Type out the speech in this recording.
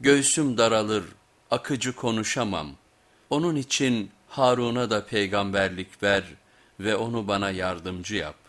Göğsüm daralır, akıcı konuşamam. Onun için Harun'a da peygamberlik ver ve onu bana yardımcı yap.